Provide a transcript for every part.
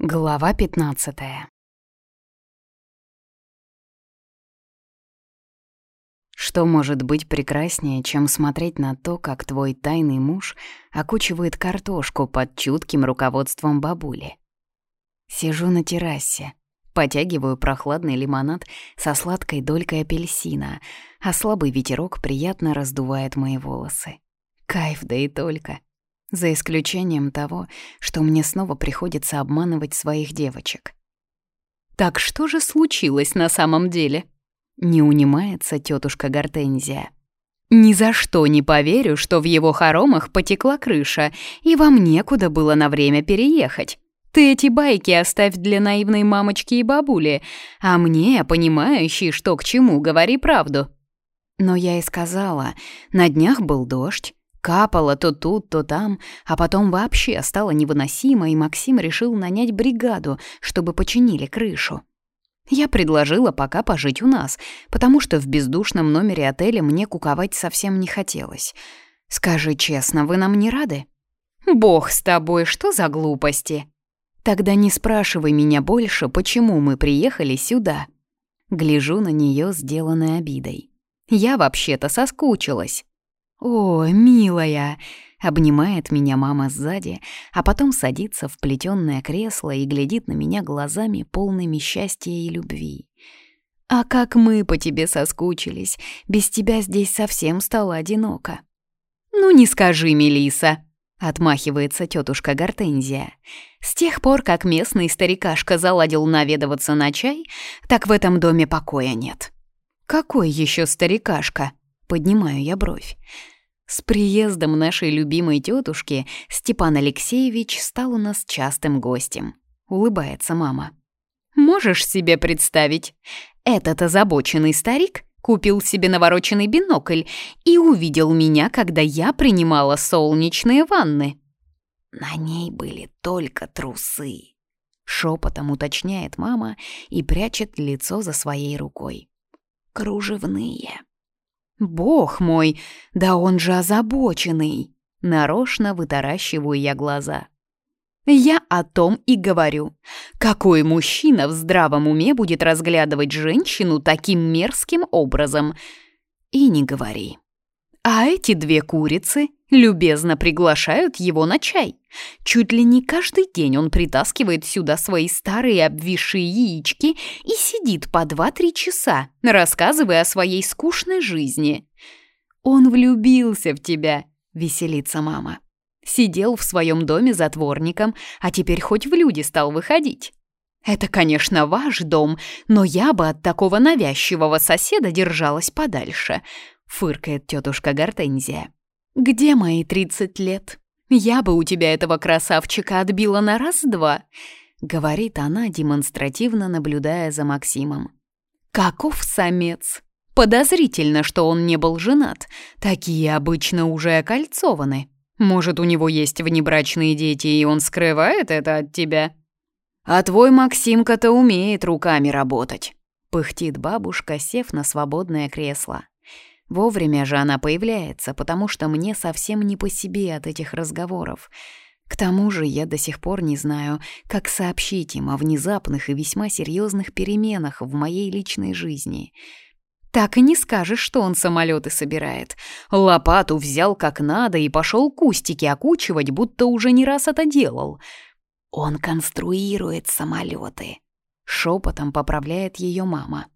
Глава 15 Что может быть прекраснее, чем смотреть на то, как твой тайный муж окучивает картошку под чутким руководством бабули? Сижу на террасе, потягиваю прохладный лимонад со сладкой долькой апельсина, а слабый ветерок приятно раздувает мои волосы. Кайф, да и только. За исключением того, что мне снова приходится обманывать своих девочек. «Так что же случилось на самом деле?» Не унимается тетушка Гортензия. «Ни за что не поверю, что в его хоромах потекла крыша, и вам некуда было на время переехать. Ты эти байки оставь для наивной мамочки и бабули, а мне, понимающий, что к чему, говори правду». Но я и сказала, на днях был дождь, Капало то тут, то там, а потом вообще стало невыносимо, и Максим решил нанять бригаду, чтобы починили крышу. Я предложила пока пожить у нас, потому что в бездушном номере отеля мне куковать совсем не хотелось. Скажи честно, вы нам не рады? Бог с тобой, что за глупости? Тогда не спрашивай меня больше, почему мы приехали сюда. Гляжу на нее, сделанной обидой. Я вообще-то соскучилась. «О, милая!» — обнимает меня мама сзади, а потом садится в плетённое кресло и глядит на меня глазами, полными счастья и любви. «А как мы по тебе соскучились! Без тебя здесь совсем стало одиноко!» «Ну не скажи, Мелиса, отмахивается тетушка Гортензия. «С тех пор, как местный старикашка заладил наведываться на чай, так в этом доме покоя нет». «Какой еще старикашка?» Поднимаю я бровь. С приездом нашей любимой тетушки Степан Алексеевич стал у нас частым гостем. Улыбается мама. Можешь себе представить? Этот озабоченный старик купил себе навороченный бинокль и увидел меня, когда я принимала солнечные ванны. На ней были только трусы. Шепотом уточняет мама и прячет лицо за своей рукой. Кружевные. «Бог мой, да он же озабоченный!» Нарочно вытаращиваю я глаза. Я о том и говорю. Какой мужчина в здравом уме будет разглядывать женщину таким мерзким образом? И не говори. А эти две курицы любезно приглашают его на чай. Чуть ли не каждый день он притаскивает сюда свои старые обвисшие яички и сидит по два-три часа, рассказывая о своей скучной жизни. «Он влюбился в тебя», — веселится мама. Сидел в своем доме затворником, а теперь хоть в люди стал выходить. Это, конечно, ваш дом, но я бы от такого навязчивого соседа держалась подальше фыркает тетушка Гортензия. «Где мои тридцать лет? Я бы у тебя этого красавчика отбила на раз-два», — говорит она, демонстративно наблюдая за Максимом. «Каков самец? Подозрительно, что он не был женат. Такие обычно уже окольцованы. Может, у него есть внебрачные дети, и он скрывает это от тебя?» «А твой Максимка-то умеет руками работать», — пыхтит бабушка, сев на свободное кресло. Вовремя же она появляется, потому что мне совсем не по себе от этих разговоров. К тому же я до сих пор не знаю, как сообщить им о внезапных и весьма серьезных переменах в моей личной жизни. Так и не скажешь, что он самолеты собирает. Лопату взял как надо и пошел кустики окучивать, будто уже не раз это делал. Он конструирует самолеты. Шепотом поправляет ее мама.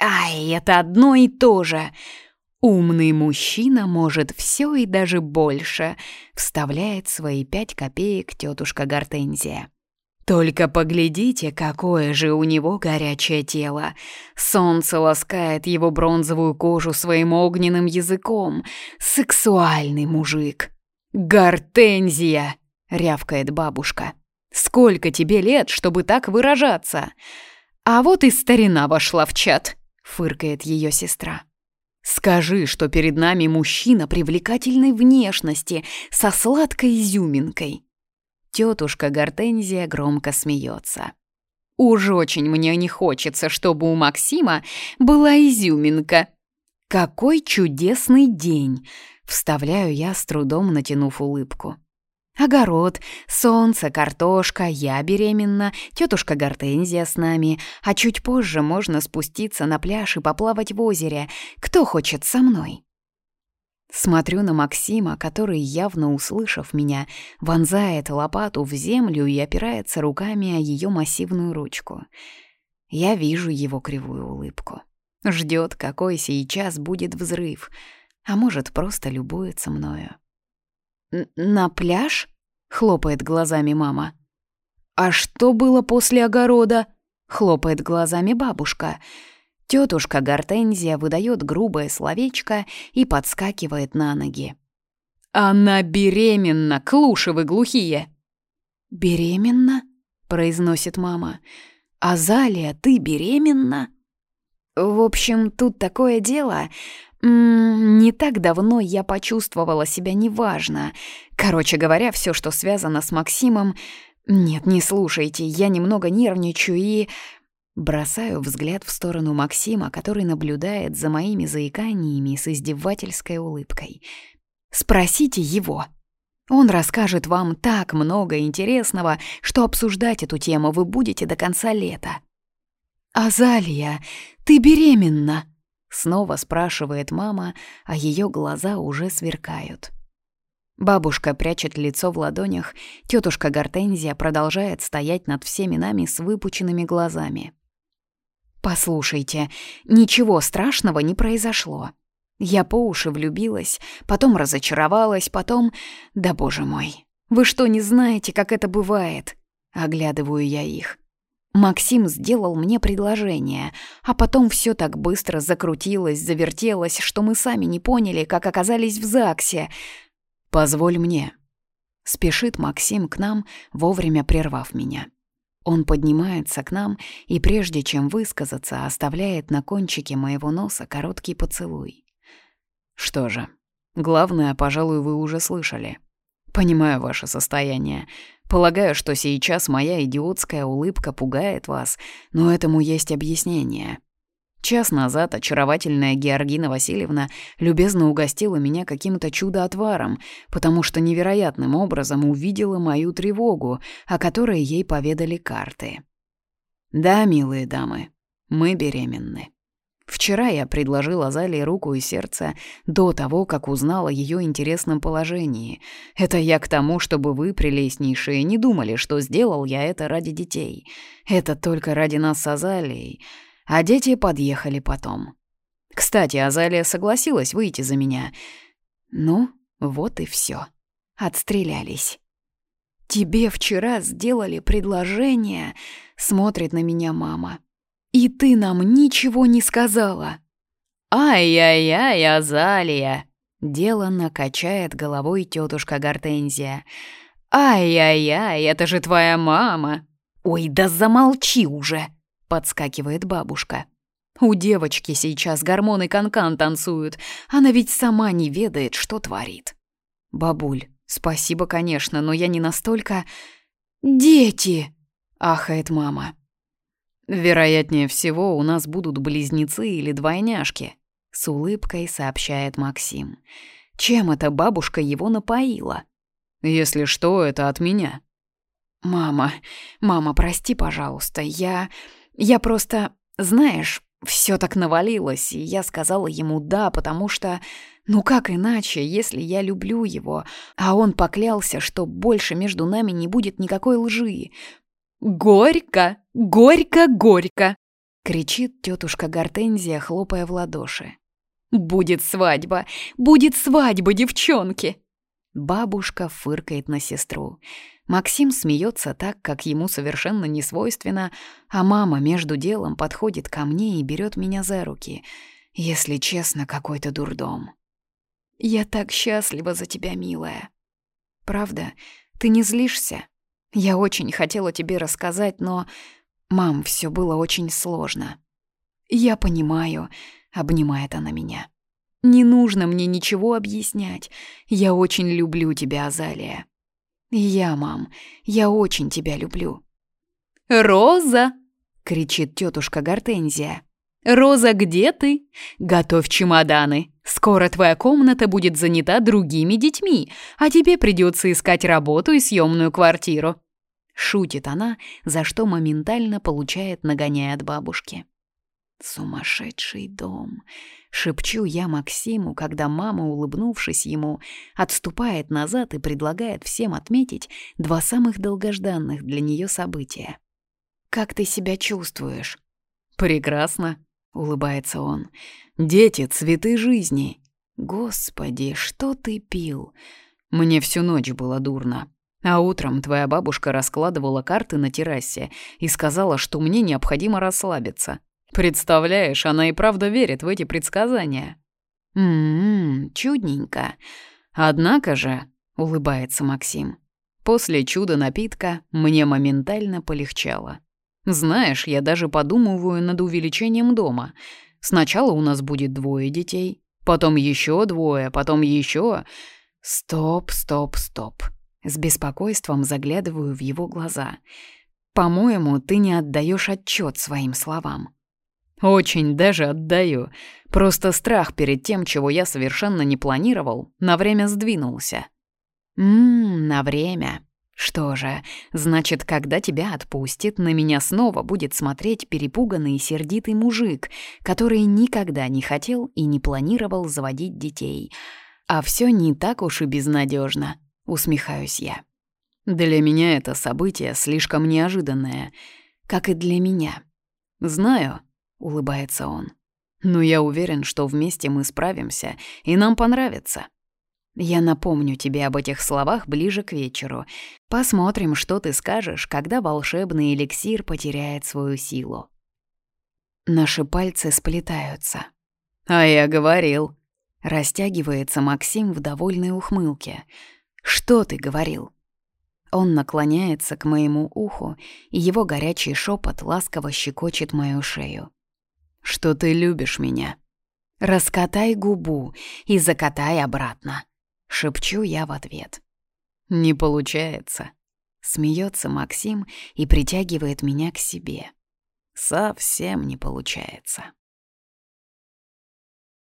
«Ай, это одно и то же!» «Умный мужчина может все и даже больше», — вставляет свои пять копеек тетушка Гортензия. «Только поглядите, какое же у него горячее тело! Солнце ласкает его бронзовую кожу своим огненным языком. Сексуальный мужик!» «Гортензия!» — рявкает бабушка. «Сколько тебе лет, чтобы так выражаться?» «А вот и старина вошла в чат», — фыркает ее сестра. Скажи, что перед нами мужчина привлекательной внешности, со сладкой изюминкой. Тетушка Гортензия громко смеется. Уж очень мне не хочется, чтобы у Максима была изюминка. Какой чудесный день! Вставляю я, с трудом натянув улыбку. Огород, солнце, картошка, я беременна, тетушка Гортензия с нами, а чуть позже можно спуститься на пляж и поплавать в озере. Кто хочет со мной?» Смотрю на Максима, который, явно услышав меня, вонзает лопату в землю и опирается руками о ее массивную ручку. Я вижу его кривую улыбку. Ждет, какой сейчас будет взрыв, а может, просто любуется мною. «На пляж?» — хлопает глазами мама. «А что было после огорода?» — хлопает глазами бабушка. Тетушка Гортензия выдает грубое словечко и подскакивает на ноги. «Она беременна, клуши вы глухие!» «Беременна?» — произносит мама. «Азалия, ты беременна?» В общем, тут такое дело. М -м, не так давно я почувствовала себя неважно. Короче говоря, все, что связано с Максимом... Нет, не слушайте, я немного нервничаю и... Бросаю взгляд в сторону Максима, который наблюдает за моими заиканиями с издевательской улыбкой. «Спросите его. Он расскажет вам так много интересного, что обсуждать эту тему вы будете до конца лета». «Азалия, ты беременна?» — снова спрашивает мама, а ее глаза уже сверкают. Бабушка прячет лицо в ладонях, тетушка Гортензия продолжает стоять над всеми нами с выпученными глазами. «Послушайте, ничего страшного не произошло. Я по уши влюбилась, потом разочаровалась, потом... Да боже мой, вы что, не знаете, как это бывает?» Оглядываю я их. Максим сделал мне предложение, а потом все так быстро закрутилось, завертелось, что мы сами не поняли, как оказались в ЗАГСе. «Позволь мне». Спешит Максим к нам, вовремя прервав меня. Он поднимается к нам и, прежде чем высказаться, оставляет на кончике моего носа короткий поцелуй. Что же, главное, пожалуй, вы уже слышали. Понимаю ваше состояние. Полагаю, что сейчас моя идиотская улыбка пугает вас, но этому есть объяснение. Час назад очаровательная Георгина Васильевна любезно угостила меня каким-то чудо-отваром, потому что невероятным образом увидела мою тревогу, о которой ей поведали карты. Да, милые дамы, мы беременны. Вчера я предложил Азалии руку и сердце до того, как узнал о ее интересном положении. Это я к тому, чтобы вы, прелестнейшие, не думали, что сделал я это ради детей. Это только ради нас с Азалией а дети подъехали потом. Кстати, Азалия согласилась выйти за меня. Ну, вот и все. Отстрелялись. «Тебе вчера сделали предложение», — смотрит на меня мама. «И ты нам ничего не сказала». «Ай-яй-яй, Азалия!» — деланно качает головой тетушка Гортензия. «Ай-яй-яй, это же твоя мама!» «Ой, да замолчи уже!» подскакивает бабушка. У девочки сейчас гормоны канкан -кан танцуют. Она ведь сама не ведает, что творит. Бабуль, спасибо, конечно, но я не настолько... Дети! Ахает мама. Вероятнее всего, у нас будут близнецы или двойняшки, с улыбкой сообщает Максим. Чем эта бабушка его напоила? Если что, это от меня. Мама, мама, прости, пожалуйста, я... Я просто, знаешь, все так навалилось, и я сказала ему «да», потому что, ну как иначе, если я люблю его, а он поклялся, что больше между нами не будет никакой лжи. «Горько! Горько! Горько!» — кричит тетушка Гортензия, хлопая в ладоши. «Будет свадьба! Будет свадьба, девчонки!» Бабушка фыркает на сестру. Максим смеется так, как ему совершенно не свойственно, а мама между делом подходит ко мне и берет меня за руки. Если честно, какой-то дурдом. «Я так счастлива за тебя, милая. Правда, ты не злишься? Я очень хотела тебе рассказать, но... Мам, все было очень сложно». «Я понимаю», — обнимает она меня. «Не нужно мне ничего объяснять. Я очень люблю тебя, Азалия. «Я, мам, я очень тебя люблю». «Роза!» — кричит тетушка Гортензия. «Роза, где ты? Готовь чемоданы. Скоро твоя комната будет занята другими детьми, а тебе придется искать работу и съемную квартиру. Шутит она, за что моментально получает нагоняя от бабушки. «Сумасшедший дом!» — шепчу я Максиму, когда мама, улыбнувшись ему, отступает назад и предлагает всем отметить два самых долгожданных для нее события. «Как ты себя чувствуешь?» «Прекрасно», — улыбается он. «Дети — цветы жизни». «Господи, что ты пил?» «Мне всю ночь было дурно. А утром твоя бабушка раскладывала карты на террасе и сказала, что мне необходимо расслабиться. Представляешь, она и правда верит в эти предсказания. «М-м, чудненько. Однако же», — улыбается Максим, «после чуда напитка мне моментально полегчало. Знаешь, я даже подумываю над увеличением дома. Сначала у нас будет двое детей, потом еще двое, потом еще. Стоп, стоп, стоп. С беспокойством заглядываю в его глаза. По-моему, ты не отдаешь отчет своим словам. Очень даже отдаю. Просто страх перед тем, чего я совершенно не планировал, на время сдвинулся. Ммм, на время. Что же, значит, когда тебя отпустит, на меня снова будет смотреть перепуганный и сердитый мужик, который никогда не хотел и не планировал заводить детей. А все не так уж и безнадежно, усмехаюсь я. Для меня это событие слишком неожиданное, как и для меня. Знаю, улыбается он. Но я уверен, что вместе мы справимся, и нам понравится. Я напомню тебе об этих словах ближе к вечеру. Посмотрим, что ты скажешь, когда волшебный эликсир потеряет свою силу. Наши пальцы сплетаются. А я говорил. Растягивается Максим в довольной ухмылке. Что ты говорил? Он наклоняется к моему уху, и его горячий шепот ласково щекочет мою шею. «Что ты любишь меня?» «Раскатай губу и закатай обратно», — шепчу я в ответ. «Не получается», — смеется Максим и притягивает меня к себе. «Совсем не получается».